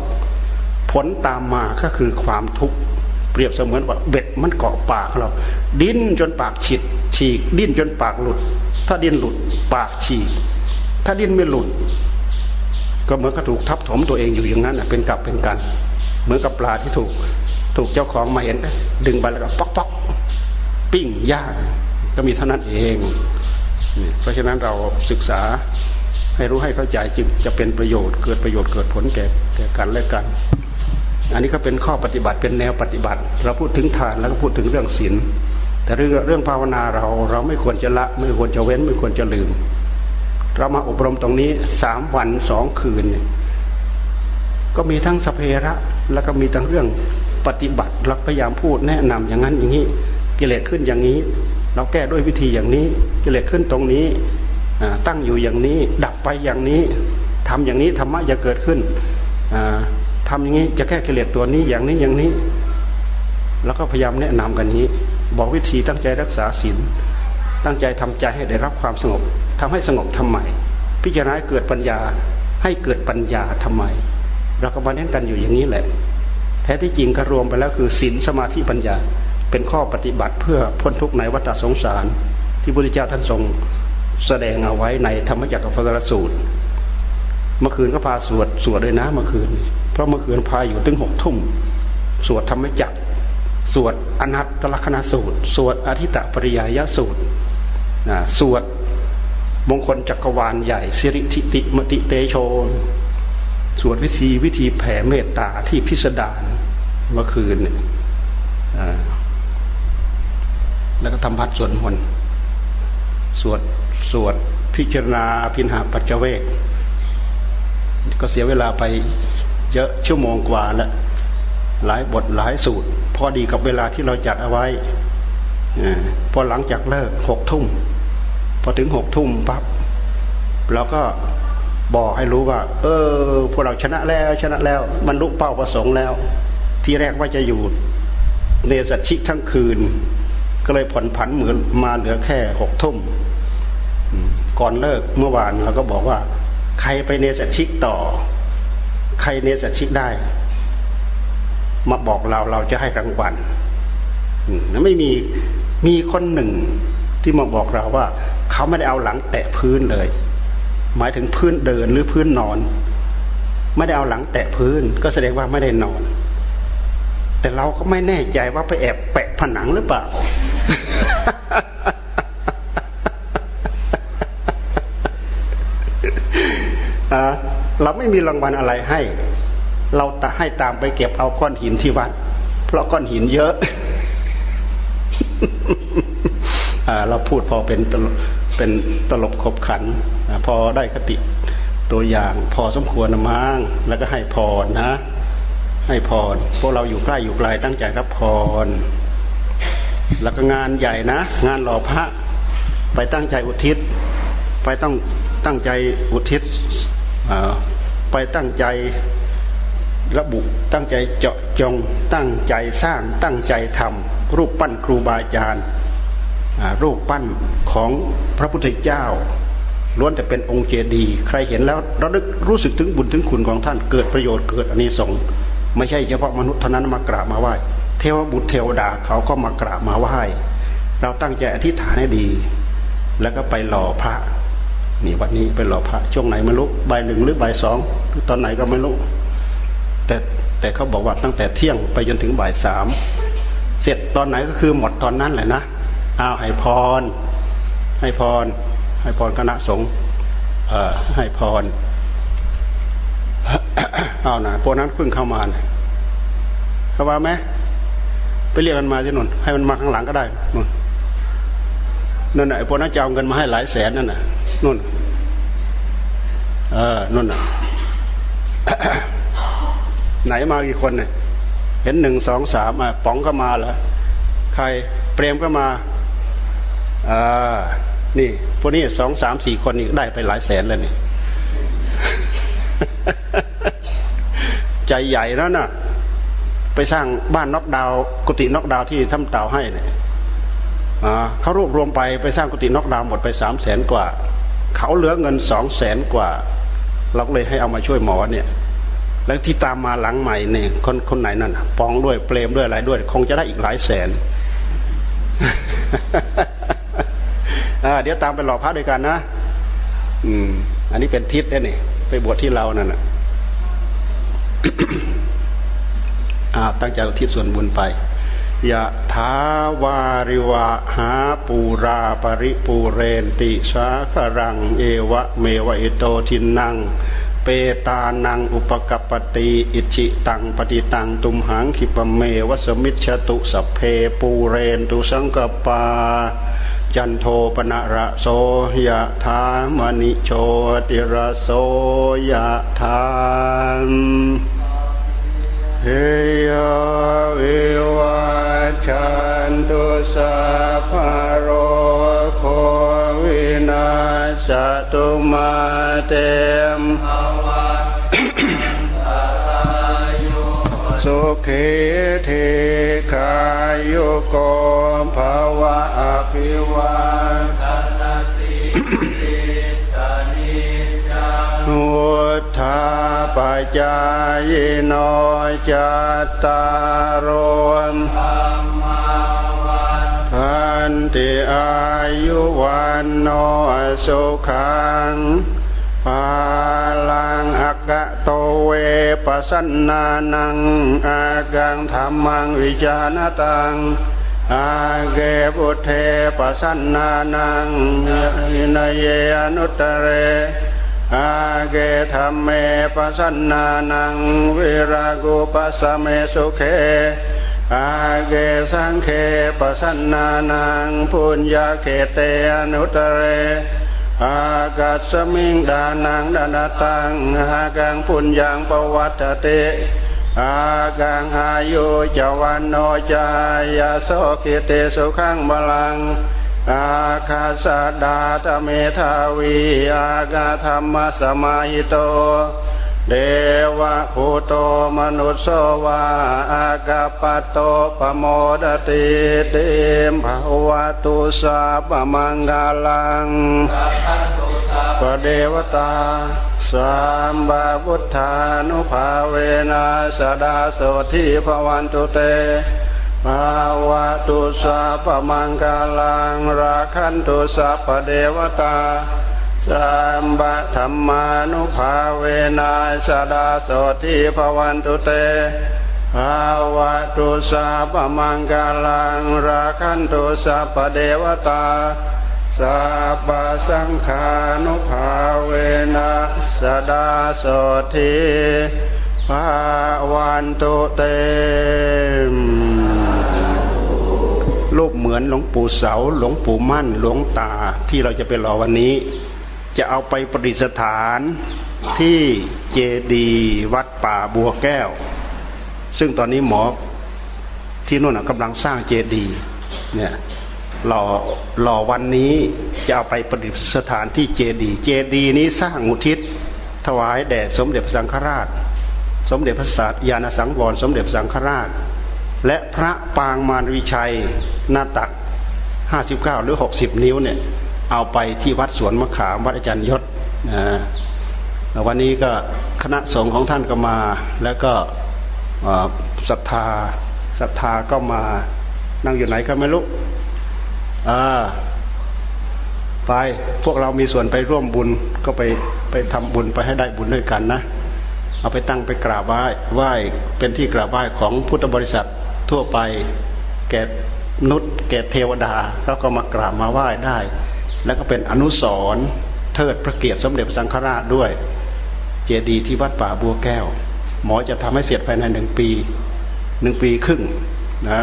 ผลตามมาก็คือความทุกข์เปรียบเสมือนว่าเบ็ดมันเกาะปากเรา ดิ้นจนปากฉีดฉีก ดิ้นจนปากหลุด ถ้าดิ้นหลุดปากฉีก ถ้าดิ้นไม่หลุด ก็เหมือนกับถูกทับถมตัวเองอยู่อย่างนั้นเป็นกับเป็นกัน เหมือนกับปลาที่ถูก ถูกเจ้าของมาเห็น ดึงไปแล้วก็ป๊อกป๊อกปิ้งย่างก็มีเท่านั้นเอง เพราะฉะนั้นเราศึกษาให้รู้ให้เข้าใจจึงจะเป็นประโยชน์เกิดประโยชน์เกิดผลแก่แก่กันและกัน อันนี้ก็เป็นข้อปฏิบัติเป็นแนวปฏิบัติ เราพูดถึงทานแล้วก็พูดถึงเรื่องศีลแต่เรื่องเรื่องภาวนาเราเราไม่ควรจะละ ไม่ควรจะเว้น ไม่ควรจะลืม เรามาอบรมตรงนี้สามวันสองคืน ก็มีทั้งสเพระแล้วก็มีทั้งเรื่องปฏิบัติเราพยายามพูดแนะนำอย่างนั้นอย่างนี้กิเลสขึ้นอย่างนี้ เราแก้ด้วยวิธีอย่างนี้ กิเลสขึ้นตรงนี้ตั้งอยู่อย่างนี้ ดับไปอย่างนี้ทำอย่างนี้ธรรมะจะเกิดขึ้นทำอย่างนี้จะแก้กิเลสตัวนี้อย่างนี้อย่างนี้ แล้วก็พยายามแนะนำกันนี้ บอกวิธีตั้งใจรักษาศีลตั้งใจทำใจให้ได้รับความสงบ ทำให้สงบทำไม พิจารณาเกิดปัญญาให้เกิดปัญญาทำไม เราก็มาเน้นกันอยู่อย่างนี้แหละ แท้ที่จริงก็รวมไปแล้วคือศีลสมาธิปัญญา เป็นข้อปฏิบัติเพื่อพ้นทุกข์ในวัฏสงสาร ที่พระพุทธเจ้าท่านทรงแสดงเอาไว้ในธรรมจักรพรรสูตร เมื่อคืนก็พาสวดสวดเลยนะเมื่อคืน เพราะเมื่อคืนพาอยู่ถึงหกทุ่ม สวดธรรมจักรสวดอนัตตลกนาสูตร สวดอธิตะปริยายสูตร สวด มงคลจักรวาลใหญ่สิริทิติมติเตโชสวดวิธีวิธีแผ่เมตตาที่พิสดารเมื่อคืนแล้วก็ทำพัดสวดมนต์สวดสวดพิจารณาพินหาปัจเจเวกก็เสียเวลาไปเยอะชั่วโมงกว่าล้วหลายบทหลายสูตร พอดีกับเวลาที่เราจัดเอาไว้พอหลังจากเลิกหกทุ่ม พอถึงหกทุ่มปั๊บเราก็บอกให้รู้ว่า เออ พวกเราชนะแล้วชนะแล้วมันลุกเป้าประสงค์แล้ว ที่แรกว่าจะอยู่เนสัชิกทั้งคืน ก็เลยผ่อนผันเหมือนมาเหลือแค่หกทุ่มก่อนเลิกเมื่อวานเราก็บอกว่า ใครไปเนสัชิกต่อ ใครเนสัชิกได้ มาบอกเราเราจะให้รางวัลนะไม่มีมีคนหนึ่งที่มาบอกเราว่า เขาไม่ได้เอาหลังแตะพื้นเลย หมายถึงพื้นเดินหรือพื้นนอน ไม่ได้เอาหลังแตะพื้น ก็แสดงว่าไม่ได้นอน แต่เราก็ไม่แน่ใจว่าไปแอบแปะผนังหรือเปล่าเราไม่มีรางวัลอะไรให้ เราแต่ให้ตามไปเก็บเอาก้อนหินที่วัด เพราะก้อนหินเยอะ เราพูดพอเป็นเป็นตลบขบขัน พอได้คติตัวอย่างพอสมควรนะมั้งแล้วก็ให้พรนะ ให้พรพวกเราอยู่ใกล้อยู่ไกลตั้งใจรับพร แล้วก็งานใหญ่นะ งานหล่อพระไปตั้งใจอุทิศ ไปต้องตั้งใจอุทิศไปตั้งใจระบุตั้งใจเจาะจงตั้งใจสร้างตั้งใจทำรูปปั้นครูบาอาจารย์ รูปปั้นของพระพุทธเจ้าล้วนแต่เป็นองค์เจดีย์ใครเห็นแล้วเราได้รู้สึกถึงบุญถึงคุณของท่านเกิดประโยชน์เกิดอันนี้สงไม่ใช่เฉพาะมนุษย์เท่านั้นมากราบมาไหว้เทวบุตรเทวดาเขาก็มากราบมาไหว้เราตั้งใจอธิษฐานให้ดี แล้วก็ไปหล่อพระนี่วันนี้ไปหล่อพระช่วงไหนไม่รู้ใบหนึ่งหรือใบสองหรือตอนไหนก็ไม่รู้แต่แต่เขาบอกว่าตั้งแต่เที่ยงไปจนถึงบ่ายสามเสร็จตอนไหนก็คือหมดตอนนั้นแหละนะ อาให้พร ให้พร ให้พรคณะสงฆ์ให้พรเอานะพวกนั้นเพิ่งเข้ามานะเข้ามาไหมไปเรียกกันมาที่นนให้มันมาข้างหลังก็ได้นนนั่นแหละพวกนั้นจะเอาเงินมาให้หลายแสนนั่นน่ะนู่นเออนู่นน่ะไหนมากี่คนเนี่ยเห็นหนึ่งสองสามอะป๋องก็มาเหรอใครเปรมก็มา อ่านี่พวกนี้สองสามสี่คนนี่ได้ไปหลายแสนแล้วนี่ใจใหญ่แล้วน่ะ ไปสร้างบ้านนอกดาวกุฏินอกดาวที่ทำเต่าให้เนี่ยเขารวบรวมไปไปสร้างกุฏินอกดาวหมดไปสามแสนกว่า เขาเหลือเงินสองแสนกว่า เราเลยให้เอามาช่วยหมอเนี่ย แล้วที่ตามมาหลังใหม่เนี่ยคนคนไหนนั่นปองด้วยเปลมด้วยอะไรด้วย คงจะได้อีกหลายแสน เดี๋ยวตามไปหล่อพระด้วยกันนะ อืม อันนี้เป็นทิศเนี่ยไปบวชที่เรานั่นนะอาตั้งใจอุทิศส่วนบุญไปยะถาวาริวะหาปูราปริปูเรนติสาครัง เอวะเมวะอิโตทินัง เปตานังอุปกปติอิจิตังปฏิตังตุมหังคิปเมวสมิชตุสเพปูเรนตุสังกปา จันโทปนะระโสยะธามณิโชติระโสยะธามเฮยวิวัชันตุสัพโรโควินาสตุมาเตม สุขีเทคายุโกภาวะอภิวาทนาสีสนิจังวุฒาปัจจายโนจัตตารมพันติอายุวันโนสุขังปาลังอักะโตเวปัสนานังอากังธรรมังวิจานตังอาเกปุเทปัสนานังนเยอนุตเรอาเกธรรมเมปัสนานังวิรากุปัสเมสุเขอาเกสังเคปัสนานังปุญญาเขเตอนุตเร อากาศมิงดานังดานตังอากังพุญญังปวัตเตอากังอายุจวันโนจายาโสกิเตสุขังบาลัง อาคาสดาตเมทาวี อากาธรรมสมาหิโต เดวะภูโตมนุสโสวาอากาปโตปโมดติเตมภาวตุสาปมังกาลังปเดวตาสัมบาพุทธานุภาเวนะสดาโสทิภวันตุเตภาวะตุสัพมังกาลังราคันตุสัพเดวตา สัมบะธรรมานุภาเวนัสดาโสทิภวันตุเตภาวะตุสัพมังกาลังราคันตุสัพเดวตาสัพสังขานุภาเวนัสดาโสทิภาวันตุเตรูปเหมือนหลวงปู่เสาหลวงปู่มั่นหลวงตาที่เราจะไปรอวันนี้ จะเอาไปประดิษฐานที่เจดีวัดป่าบัวแก้ว ซึ่งตอนนี้หมอที่นู่นกำลังสร้างเจดีเนี่ยหล่อหล่อวันนี้จะเอาไปประดิษฐานที่เจดีเจดีนี้สร้างอุทิศ ถวายแด่สมเด็จพระสังฆราช สมเด็จพระสัตยาณสังวรสมเด็จสังฆราช และพระปางมารวิชัยหน้าตัก 59 หรือ 60 นิ้วเนี่ย เอาไปที่วัดสวนมะขามวัดอาจารย์ยศนะวันนี้ก็คณะสงฆ์ของท่านก็มา แล้วก็ศรัทธาศรัทธาก็มานั่งอยู่ไหนก็ไม่รู้อ่าไปพวกเรามีส่วนไปร่วมบุญก็ไปไปทำบุญไปให้ได้บุญด้วยกันนะเอาไปตั้งไปกราบไหว้ไหว้เป็นที่กราบไหว้ของพุทธบริษัททั่วไปแก่นุษย์แก่เทวดาเขาก็มากราบมาไหว้ได้ แล้วก็เป็นอนุสรเทิดพระเกียรติสมเด็จพระสังฆราชด้วย เจดีย์ที่วัดป่าบัวแก้ว หมอจะทำให้เสร็จภายในหนึ่งปีหนึ่งปีครึ่งนะ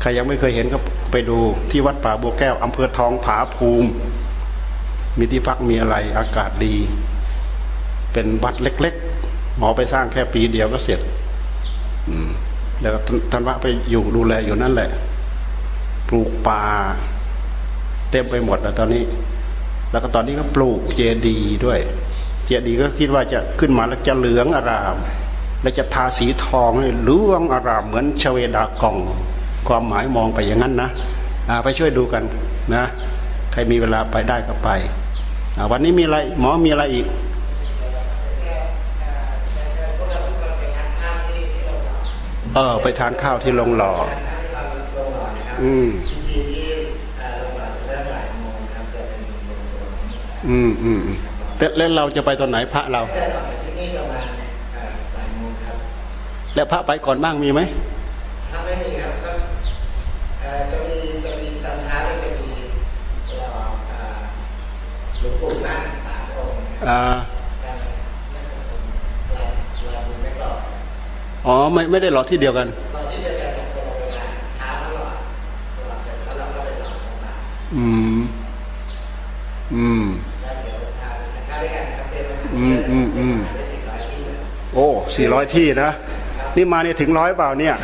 ใครยังไม่เคยเห็นก็ไปดูที่วัดป่าบัวแก้วอำเภอทองผาภูมิ มีที่พักมีอะไรอากาศดี เป็นวัดเล็ก ๆ หมอไปสร้างแค่ปีเดียวก็เสร็จแล้วท่านว่าไปอยู่ดูแลอยู่นั่นแหละ ปลูกป่า เต็มไปหมดแล้วตอนนี้ แล้วก็ตอนนี้ก็ปลูกเจดีด้วย เจดีก็คิดว่าจะขึ้นมาแล้วจะเหลืองอาราม และจะทาสีทองให้ลวองอารามเหมือนชเวดากอง ความหมายมองไปอย่างนั้นนะไปช่วยดูกันนะ ใครมีเวลาไปได้ก็ไป วันนี้มีอะไรหมอมีอะไรอีกเออไปทานข้าวที่ลงหล่อ อืม อืมอืมอืมแต่แล้วเราจะไปตอนไหนพระเราจะออกจากที่นี่ประมาณเอ่อบ่ายโมงครับแล้วพระไปก่อนบ้างมีไหมถ้าไม่มีครับก็เอ่อจะมีจะมีตอนเช้าเนี่ยจะมีหล่อเอ่อหลวงปู่นั่งสามองค์นะครับอ่าแต่เราเราบุญไม่หล่ออ๋อไม่ไม่ได้หล่อที่เดียวกันเราที่จะจะคนละเวลาเช้าแล้วหล่อหล่อเสร็จแล้วเราก็ไปหล่อตรงบ่ายอืม อืม อืมอืมอืมโอ้สี่ร้อยที่นะ นี่มาเนี่ยถึงร้อยเปล่าเนี่ย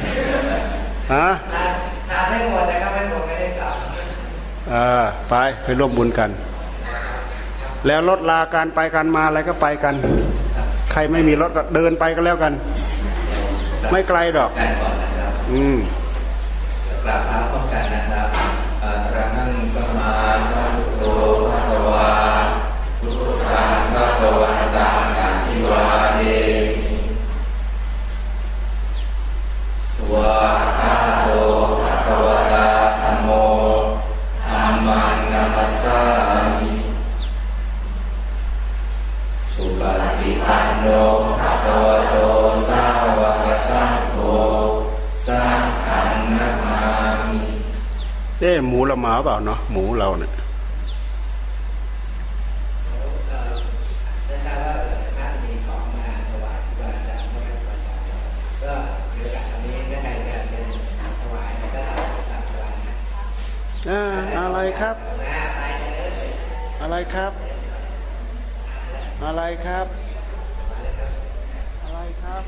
ฮะทานให้หมดนะครับไม่หมดไม่ได้กลับอ่าไปไปร่วมบุญกัน แล้วรถลาการไปการมาอะไรก็ไปกัน ใครไม่มีรถก็เดินไปก็แล้วกัน ไม่ไกลดอก อืมกราบเท้าพร้อมกันนะ หมูละหมาเปล่าเนาะหมูเราเนี่ยอะไรครับ อะไรครับ อะไรครับ อะไรครับ